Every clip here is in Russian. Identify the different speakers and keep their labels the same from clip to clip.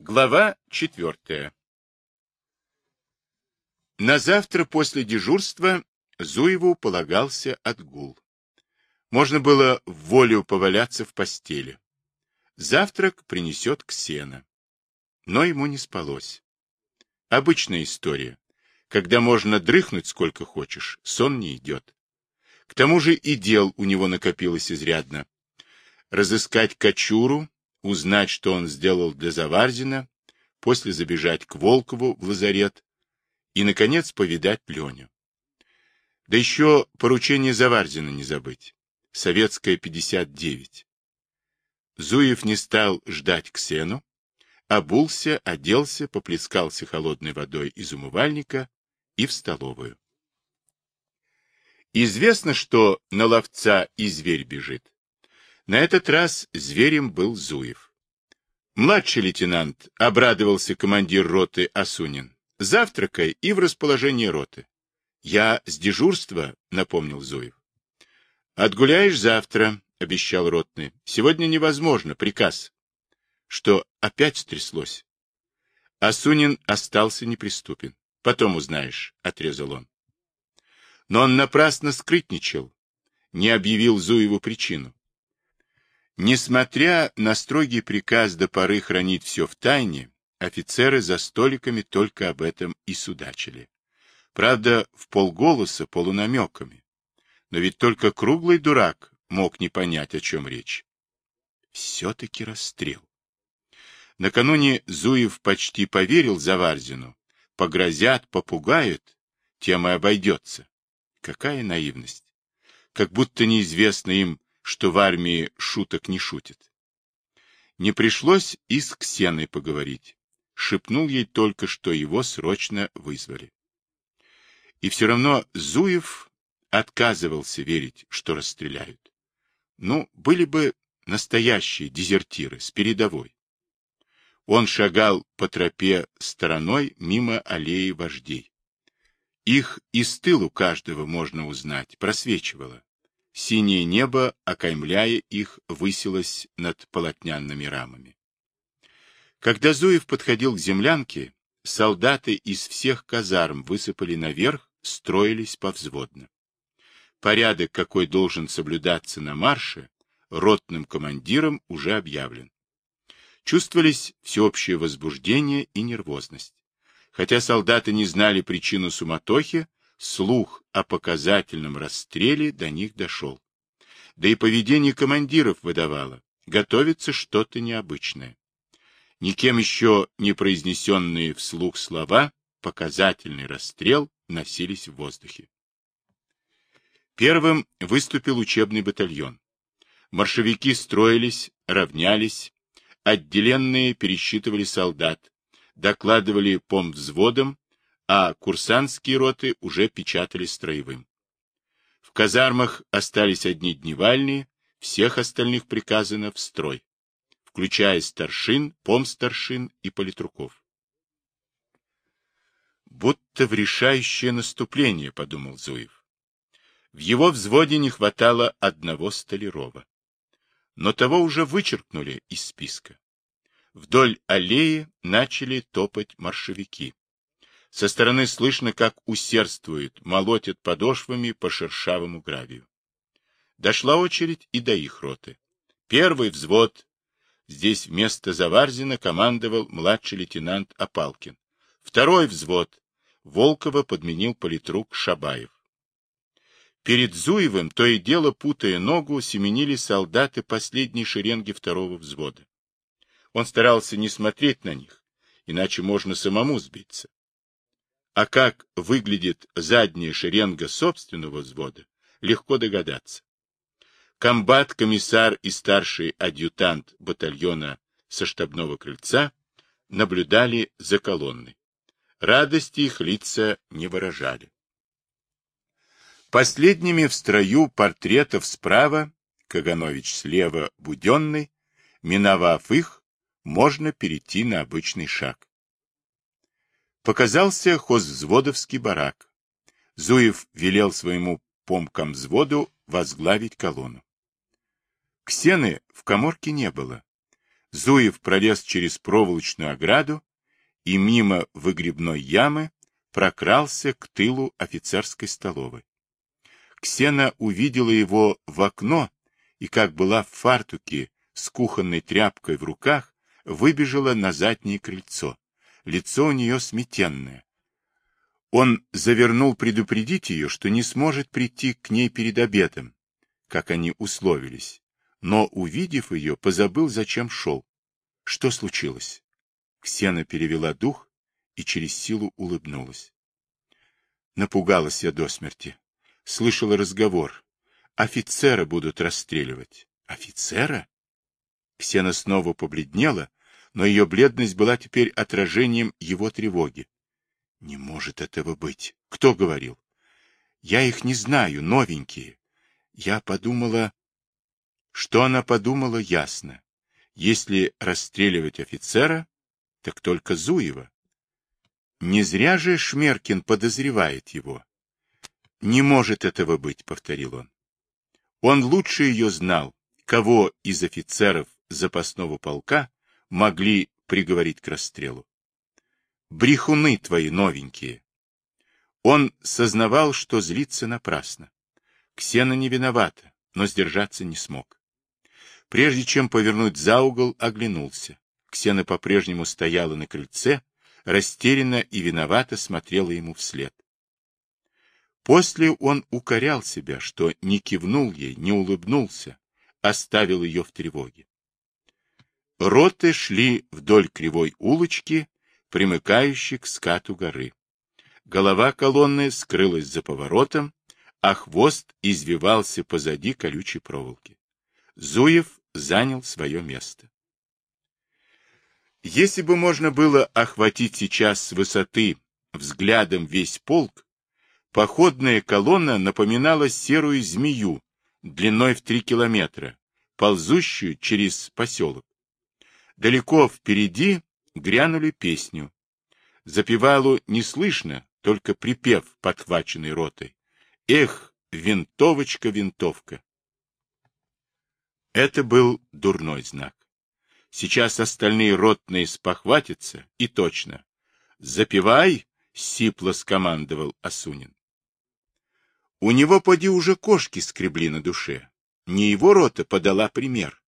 Speaker 1: Глава четвертая. На завтра после дежурства Зуеву полагался отгул. Можно было в волю поваляться в постели. Завтрак принесет Ксена. Но ему не спалось. Обычная история. Когда можно дрыхнуть сколько хочешь, сон не идет. К тому же и дел у него накопилось изрядно. Разыскать Кочуру, узнать, что он сделал для Заварзина, после забежать к Волкову в лазарет и, наконец, повидать Леню. Да еще поручение Заварзина не забыть. Советская, 59. Зуев не стал ждать Ксену, обулся, оделся, поплескался холодной водой из умывальника и в столовую. Известно, что на ловца и зверь бежит. На этот раз зверем был Зуев. Младший лейтенант, обрадовался командир роты Асунин. Завтракай и в расположение роты. Я с дежурства, напомнил Зуев. Отгуляешь завтра, обещал ротный. Сегодня невозможно, приказ. Что опять стряслось? Асунин остался неприступен. Потом узнаешь, отрезал он. Но он напрасно скрытничал, не объявил Зуеву причину. Несмотря на строгий приказ до поры хранить все в тайне, офицеры за столиками только об этом и судачили. Правда, в полголоса, полунамеками. Но ведь только круглый дурак мог не понять, о чем речь. Все-таки расстрел. Накануне Зуев почти поверил Заварзину. Погрозят, попугают, тем и обойдется. Какая наивность. Как будто неизвестно им, что в армии шуток не шутит. Не пришлось и с Ксеной поговорить. Шепнул ей только, что его срочно вызвали. И все равно Зуев отказывался верить, что расстреляют. Ну, были бы настоящие дезертиры с передовой. Он шагал по тропе стороной мимо аллеи вождей. Их из тылу каждого можно узнать, просвечивало. Синее небо, окаймляя их, высилось над полотнянными рамами. Когда Зуев подходил к землянке, солдаты из всех казарм высыпали наверх, строились повзводно. Порядок, какой должен соблюдаться на марше, ротным командиром уже объявлен. Чувствовались всеобщее возбуждение и нервозность. Хотя солдаты не знали причину суматохи, слух о показательном расстреле до них дошел. Да и поведение командиров выдавало. Готовится что-то необычное. Никем еще не произнесенные вслух слова «показательный расстрел» носились в воздухе. Первым выступил учебный батальон. Маршевики строились, равнялись, отделенные пересчитывали солдат, докладывали помвзводам а курсантские роты уже печатали строевым. В казармах остались одни дневальные, всех остальных приказано в строй, включая старшин, помстаршин и политруков. Будто в решающее наступление, подумал Зуев. В его взводе не хватало одного Столярова. Но того уже вычеркнули из списка. Вдоль аллеи начали топать маршевики. Со стороны слышно, как усердствуют, молотят подошвами по шершавому гравию. Дошла очередь и до их роты. Первый взвод. Здесь вместо Заварзина командовал младший лейтенант Апалкин. Второй взвод. Волкова подменил политрук Шабаев. Перед Зуевым, то и дело путая ногу, семенили солдаты последней шеренги второго взвода. Он старался не смотреть на них, иначе можно самому сбиться. А как выглядит задняя шеренга собственного взвода, легко догадаться. Комбат, комиссар и старший адъютант батальона со штабного крыльца наблюдали за колонной. Радости их лица не выражали. Последними в строю портретов справа, Каганович слева Буденный, миновав их, можно перейти на обычный шаг. Показался хозвзводовский барак. Зуев велел своему помкам взводу возглавить колонну. Ксены в коморке не было. Зуев пролез через проволочную ограду и мимо выгребной ямы прокрался к тылу офицерской столовой. Ксена увидела его в окно и, как была в фартуке с кухонной тряпкой в руках, выбежала на заднее крыльцо. Лицо у нее сметенное. Он завернул предупредить ее, что не сможет прийти к ней перед обедом, как они условились, но, увидев ее, позабыл, зачем шел. Что случилось? Ксена перевела дух и через силу улыбнулась. Напугалась я до смерти. Слышала разговор. Офицера будут расстреливать. Офицера? Ксена снова побледнела, но ее бледность была теперь отражением его тревоги. Не может этого быть. Кто говорил? Я их не знаю, новенькие. Я подумала... Что она подумала, ясно. Если расстреливать офицера, так только Зуева. Не зря же Шмеркин подозревает его. Не может этого быть, повторил он. Он лучше ее знал, кого из офицеров запасного полка могли приговорить к расстрелу. Брехуны твои новенькие. Он сознавал, что злится напрасно. Ксена не виновата, но сдержаться не смог. Прежде чем повернуть за угол, оглянулся. Ксена по-прежнему стояла на крыльце, растерянно и виновато смотрела ему вслед. После он укорял себя, что не кивнул ей, не улыбнулся, оставил ее в тревоге. Роты шли вдоль кривой улочки, примыкающей к скату горы. Голова колонны скрылась за поворотом, а хвост извивался позади колючей проволоки. Зуев занял свое место. Если бы можно было охватить сейчас с высоты взглядом весь полк, походная колонна напоминала серую змею длиной в три километра, ползущую через поселок. Далеко впереди грянули песню. Запевалу не слышно, только припев, подхваченный ротой. Эх, винтовочка, винтовка. Это был дурной знак. Сейчас остальные ротные спохватятся, и точно. «Запивай!» — сипло скомандовал Асунин. У него, поди, уже кошки скребли на душе. Не его рота подала пример.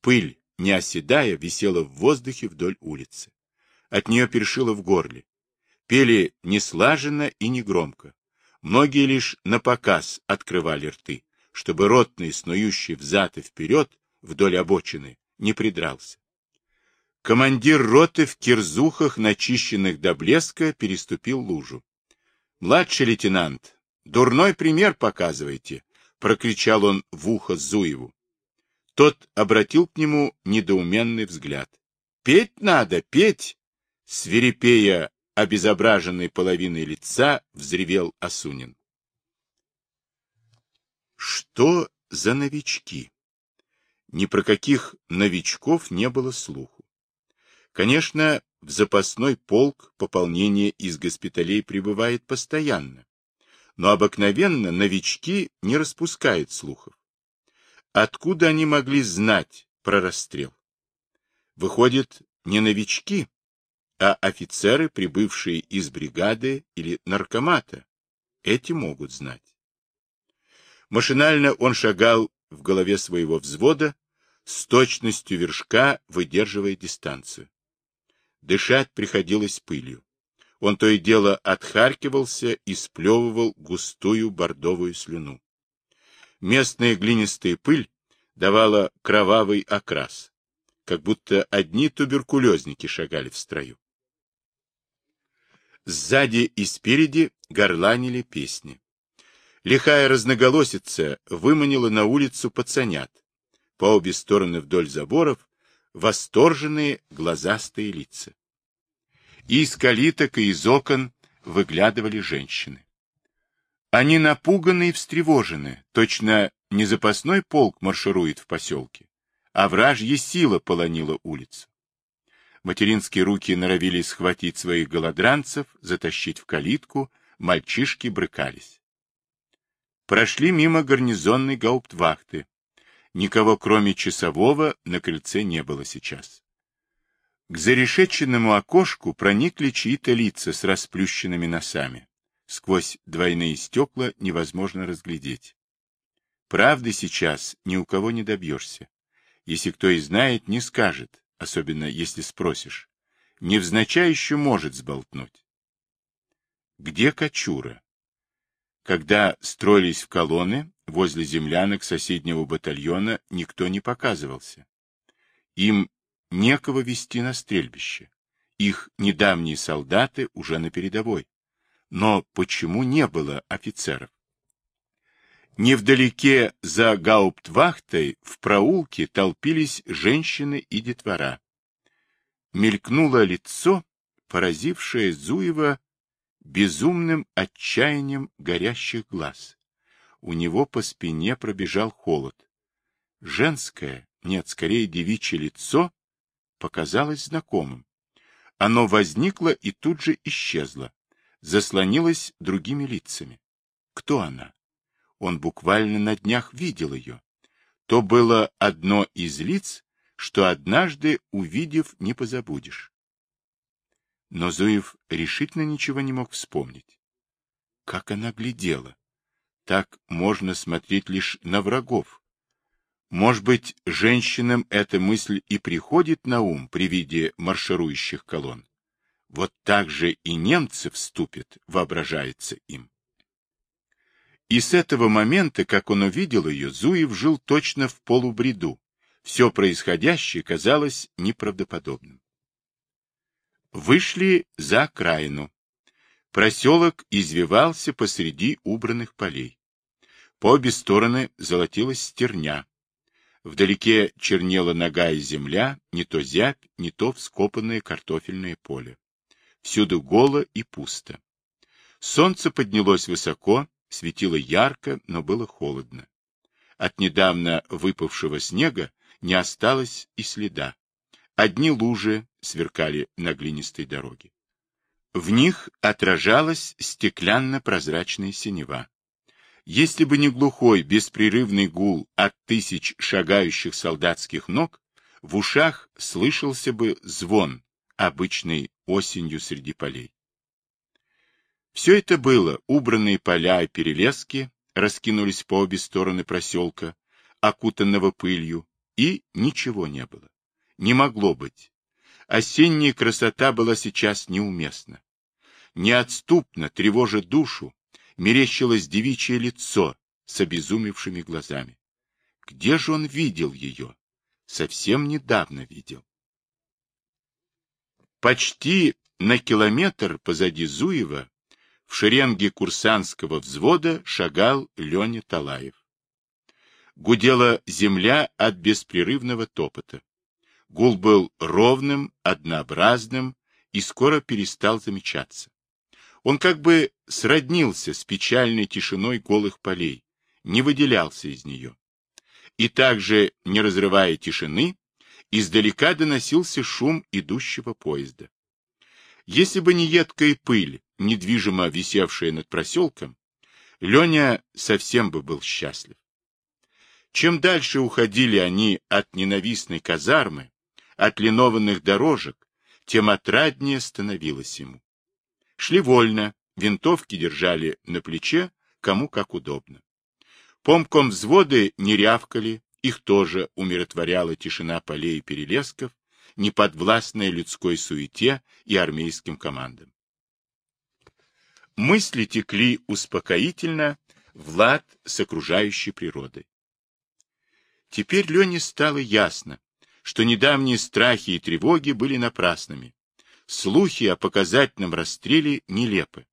Speaker 1: Пыль не оседая, висела в воздухе вдоль улицы. От нее першило в горле. Пели неслаженно и негромко. Многие лишь на показ открывали рты, чтобы ротный, снующий взад и вперед вдоль обочины, не придрался. Командир роты в кирзухах, начищенных до блеска, переступил лужу. — Младший лейтенант, дурной пример показывайте, — прокричал он в ухо Зуеву. Тот обратил к нему недоуменный взгляд. — Петь надо, петь! — свирепея обезображенной половиной лица, взревел Асунин. Что за новички? Ни про каких новичков не было слуху. Конечно, в запасной полк пополнение из госпиталей прибывает постоянно, но обыкновенно новички не распускают слухов. Откуда они могли знать про расстрел? Выходит, не новички, а офицеры, прибывшие из бригады или наркомата. Эти могут знать. Машинально он шагал в голове своего взвода, с точностью вершка выдерживая дистанцию. Дышать приходилось пылью. Он то и дело отхаркивался и сплевывал густую бордовую слюну. Местная глинистая пыль давала кровавый окрас, как будто одни туберкулезники шагали в строю. Сзади и спереди горланили песни. Лихая разноголосица выманила на улицу пацанят. По обе стороны вдоль заборов восторженные глазастые лица. И из калиток и из окон выглядывали женщины. Они напуганы и встревожены, точно не запасной полк марширует в поселке, а вражья сила полонила улицу. Материнские руки норовили схватить своих голодранцев, затащить в калитку, мальчишки брыкались. Прошли мимо гарнизонной гауптвахты. Никого, кроме часового, на крыльце не было сейчас. К зарешеченному окошку проникли чьи-то лица с расплющенными носами. Сквозь двойные стекла невозможно разглядеть. Правды сейчас ни у кого не добьешься. Если кто и знает, не скажет, особенно если спросишь. Невзначай еще может сболтнуть. Где Кочура? Когда строились в колонны, возле землянок соседнего батальона никто не показывался. Им некого вести на стрельбище. Их недавние солдаты уже на передовой. Но почему не было офицеров? Невдалеке за гауптвахтой в проулке толпились женщины и детвора. Мелькнуло лицо, поразившее Зуева безумным отчаянием горящих глаз. У него по спине пробежал холод. Женское, нет, скорее девичье лицо показалось знакомым. Оно возникло и тут же исчезло, заслонилось другими лицами. Кто она? Он буквально на днях видел ее. То было одно из лиц, что однажды, увидев, не позабудешь. Но Зуев решительно ничего не мог вспомнить. Как она глядела! Так можно смотреть лишь на врагов. Может быть, женщинам эта мысль и приходит на ум при виде марширующих колонн. Вот так же и немцы вступят, воображается им. И с этого момента, как он увидел ее, Зуев жил точно в полубреду. Все происходящее казалось неправдоподобным. Вышли за окраину. Проселок извивался посреди убранных полей. По обе стороны золотилась стерня. Вдалеке чернела нога и земля, не то зябь, не то вскопанное картофельное поле. Всюду голо и пусто. Солнце поднялось высоко, светило ярко, но было холодно. От недавно выпавшего снега не осталось и следа. Одни лужи сверкали на глинистой дороге. В них отражалась стеклянно-прозрачная синева. Если бы не глухой, беспрерывный гул от тысяч шагающих солдатских ног, в ушах слышался бы звон, обычный осенью среди полей. Все это было, убранные поля и перелески раскинулись по обе стороны проселка, окутанного пылью, и ничего не было не могло быть. Осенняя красота была сейчас неуместна. Неотступно, тревожа душу, мерещилось девичье лицо с обезумевшими глазами. Где же он видел ее? Совсем недавно видел. Почти на километр позади Зуева в шеренге курсантского взвода шагал Леня Талаев. Гудела земля от беспрерывного топота. Гул был ровным, однообразным и скоро перестал замечаться. Он как бы сроднился с печальной тишиной голых полей, не выделялся из нее. И также, не разрывая тишины, издалека доносился шум идущего поезда. Если бы не едкая пыль, недвижимо висевшая над проселком, Леня совсем бы был счастлив. Чем дальше уходили они от ненавистной казармы, от линованных дорожек, тем отраднее становилось ему. Шли вольно, винтовки держали на плече, кому как удобно. Помком взводы не рявкали, их тоже умиротворяла тишина полей и перелесков, неподвластная людской суете и армейским командам. Мысли текли успокоительно в лад с окружающей природой. Теперь Лене стало ясно, что недавние страхи и тревоги были напрасными. Слухи о показательном расстреле нелепы.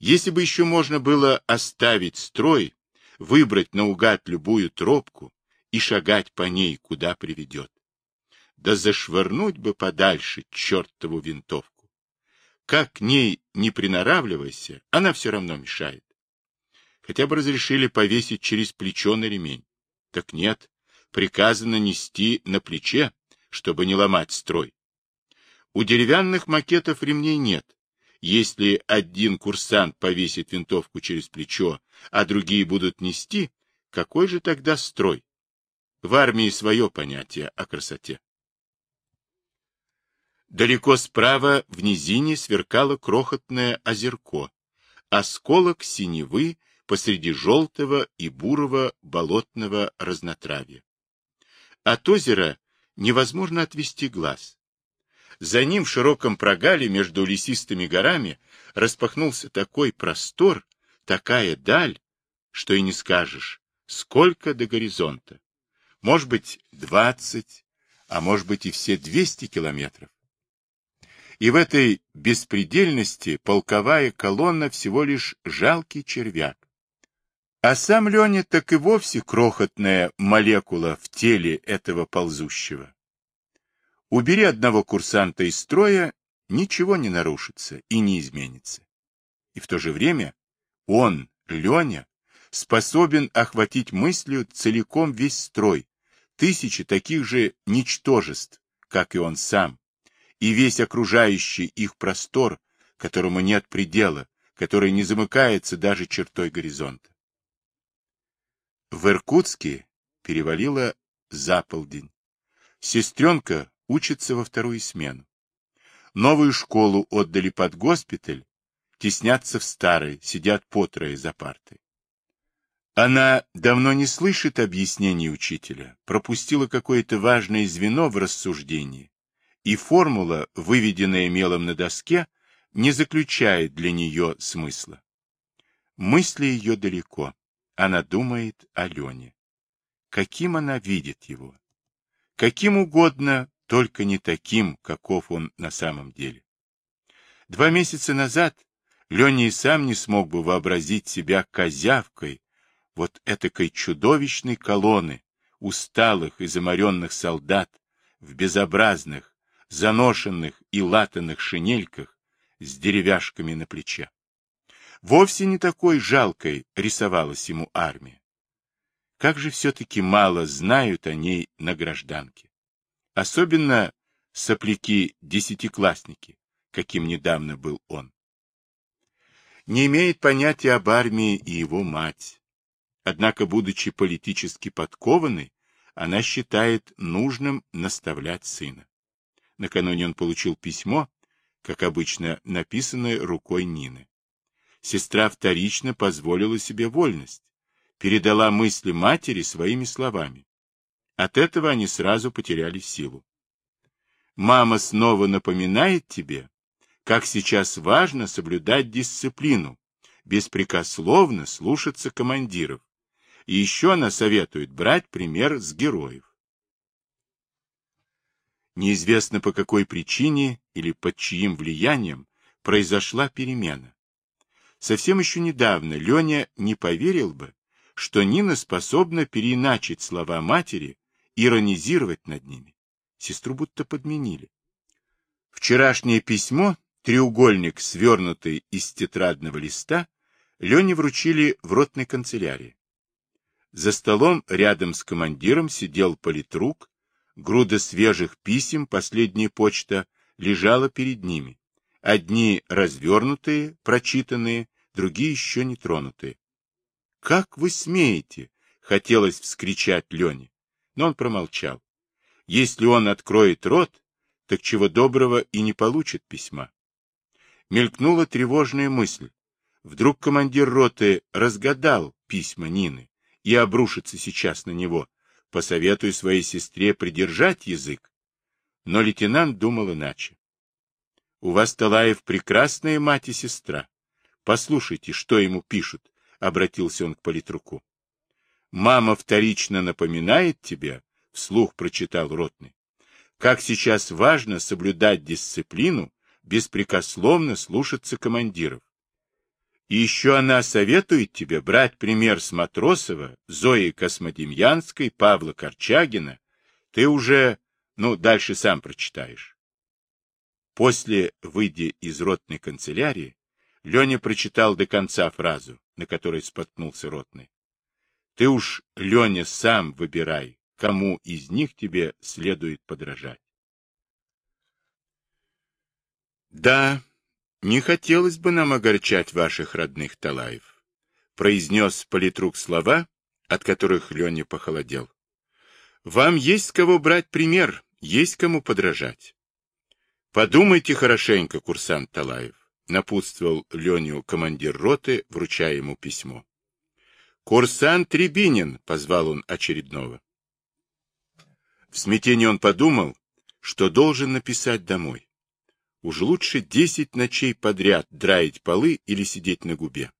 Speaker 1: Если бы еще можно было оставить строй, выбрать наугад любую тропку и шагать по ней, куда приведет. Да зашвырнуть бы подальше чертову винтовку. Как к ней не приноравливайся, она все равно мешает. Хотя бы разрешили повесить через плечо на ремень. Так нет, приказано нести на плече, чтобы не ломать строй. У деревянных макетов ремней нет. Если один курсант повесит винтовку через плечо, а другие будут нести, какой же тогда строй? В армии свое понятие о красоте. Далеко справа в низине сверкало крохотное озерко, осколок синевы посреди желтого и бурого болотного разнотравья. От озера невозможно отвести глаз. За ним в широком прогале между лесистыми горами распахнулся такой простор, такая даль, что и не скажешь, сколько до горизонта. Может быть, двадцать, а может быть и все двести километров. И в этой беспредельности полковая колонна всего лишь жалкий червяк. А сам Леня так и вовсе крохотная молекула в теле этого ползущего. Убери одного курсанта из строя, ничего не нарушится и не изменится. И в то же время он, Леня, способен охватить мыслью целиком весь строй, тысячи таких же ничтожеств, как и он сам, и весь окружающий их простор, которому нет предела, который не замыкается даже чертой горизонта. В Иркутске перевалило за полдень. Сестренка учится во вторую смену. Новую школу отдали под госпиталь, теснятся в старой, сидят по трое за партой. Она давно не слышит объяснений учителя, пропустила какое-то важное звено в рассуждении, и формула, выведенная мелом на доске, не заключает для нее смысла. Мысли ее далеко, она думает о Лене. Каким она видит его? Каким угодно, только не таким, каков он на самом деле. Два месяца назад Леня и сам не смог бы вообразить себя козявкой вот этакой чудовищной колонны усталых и заморенных солдат в безобразных, заношенных и латанных шинельках с деревяшками на плече. Вовсе не такой жалкой рисовалась ему армия. Как же все-таки мало знают о ней на гражданке особенно сопляки-десятиклассники, каким недавно был он. Не имеет понятия об армии и его мать. Однако, будучи политически подкованной, она считает нужным наставлять сына. Накануне он получил письмо, как обычно, написанное рукой Нины. Сестра вторично позволила себе вольность, передала мысли матери своими словами. От этого они сразу потеряли силу. Мама снова напоминает тебе, как сейчас важно соблюдать дисциплину, беспрекословно слушаться командиров. И еще она советует брать пример с героев. Неизвестно по какой причине или под чьим влиянием произошла перемена. Совсем еще недавно Леня не поверил бы, что Нина способна переиначить слова матери иронизировать над ними. Сестру будто подменили. Вчерашнее письмо, треугольник, свернутый из тетрадного листа, Лене вручили в ротной канцелярии. За столом рядом с командиром сидел политрук, груда свежих писем, последняя почта, лежала перед ними. Одни развернутые, прочитанные, другие еще не тронутые. «Как вы смеете?» — хотелось вскричать Лене но он промолчал. Если он откроет рот, так чего доброго и не получит письма. Мелькнула тревожная мысль. Вдруг командир роты разгадал письма Нины и обрушится сейчас на него. Посоветую своей сестре придержать язык. Но лейтенант думал иначе. У вас, Талаев, прекрасная мать и сестра. Послушайте, что ему пишут, — обратился он к политруку. Мама вторично напоминает тебе, — вслух прочитал Ротный, — как сейчас важно соблюдать дисциплину, беспрекословно слушаться командиров. И еще она советует тебе брать пример с Матросова, Зои Космодемьянской, Павла Корчагина. Ты уже, ну, дальше сам прочитаешь. После, выйдя из ротной канцелярии, Леня прочитал до конца фразу, на которой споткнулся ротный. Ты уж, Леня, сам выбирай, кому из них тебе следует подражать. Да, не хотелось бы нам огорчать ваших родных Талаев, произнес политрук слова, от которых Леня похолодел. Вам есть кого брать пример, есть кому подражать. Подумайте хорошенько, курсант Талаев, напутствовал Леню командир роты, вручая ему письмо. Курсант Рябинин, позвал он очередного. В смятении он подумал, что должен написать домой. Уж лучше десять ночей подряд драить полы или сидеть на губе.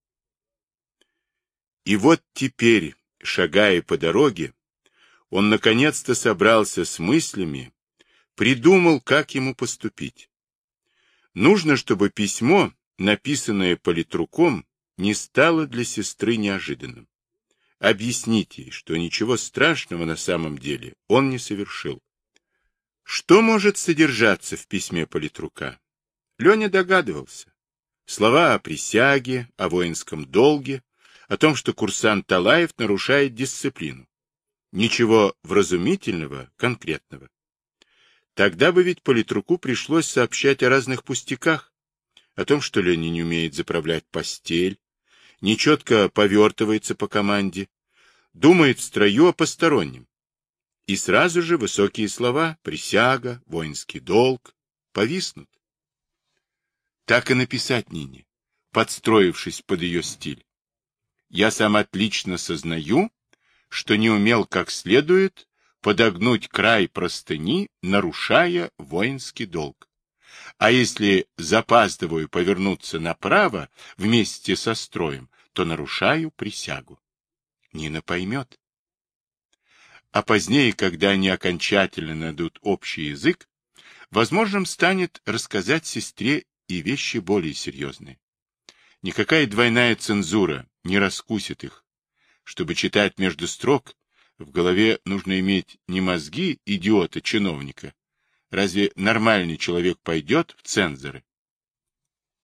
Speaker 1: И вот теперь, шагая по дороге, он наконец-то собрался с мыслями, придумал, как ему поступить. Нужно, чтобы письмо, написанное политруком, не стало для сестры неожиданным. Объясните что ничего страшного на самом деле он не совершил. Что может содержаться в письме политрука? Леня догадывался. Слова о присяге, о воинском долге, о том, что курсант Талаев нарушает дисциплину. Ничего вразумительного, конкретного. Тогда бы ведь политруку пришлось сообщать о разных пустяках, о том, что Леня не умеет заправлять постель, нечетко повертывается по команде, думает в строю о постороннем. И сразу же высокие слова «присяга», «воинский долг» повиснут. Так и написать Нине, подстроившись под ее стиль. Я сам отлично сознаю, что не умел как следует подогнуть край простыни, нарушая воинский долг. А если запаздываю повернуться направо вместе со строем, то нарушаю присягу. Нина поймет. А позднее, когда они окончательно найдут общий язык, возможным станет рассказать сестре и вещи более серьезные. Никакая двойная цензура не раскусит их. Чтобы читать между строк, в голове нужно иметь не мозги идиота-чиновника. Разве нормальный человек пойдет в цензоры?